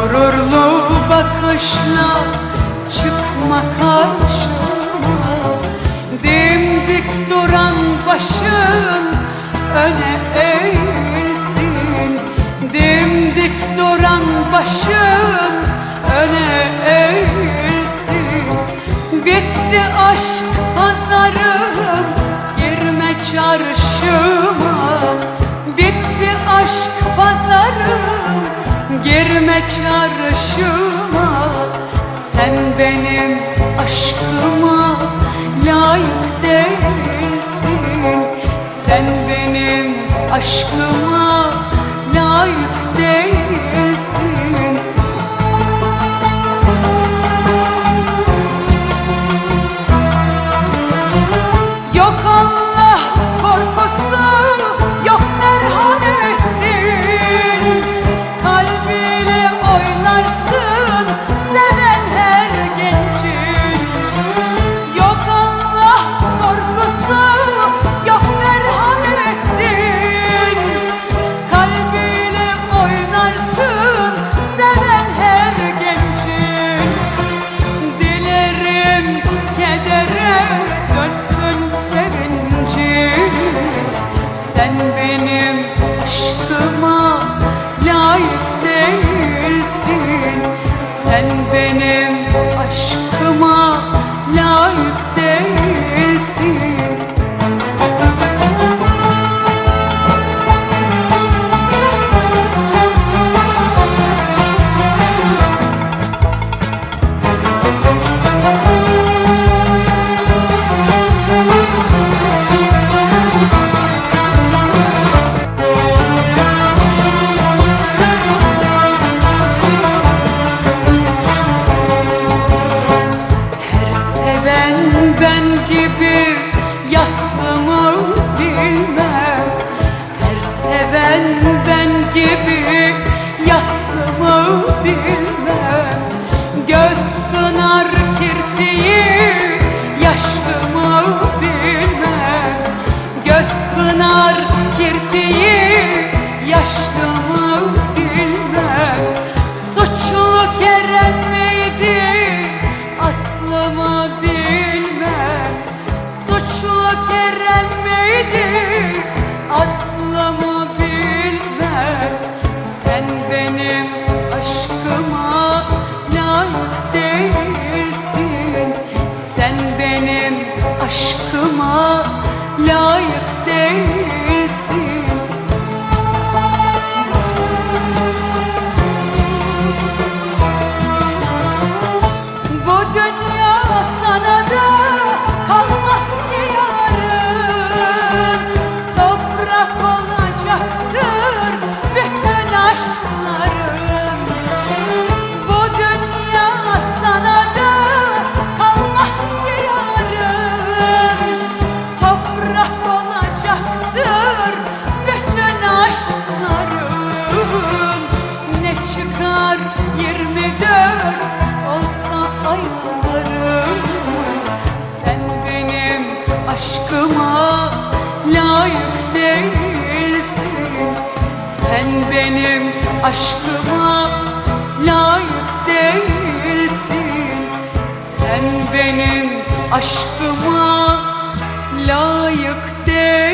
Gururlu bakışla çıkma karşıma. Dimdik duran başın öne eğ Girme çarşıma Sen benim aşkıma Layık değilsin. Sen benim aşkıma benim aşkıma layık değilsin. Sen benim aşkıma layık bilmem Suçlu Kerem miydi asla mı? aşkıma layık değilsin. Sen benim aşkıma layık değilsin. Sen benim aşkıma layık değilsin.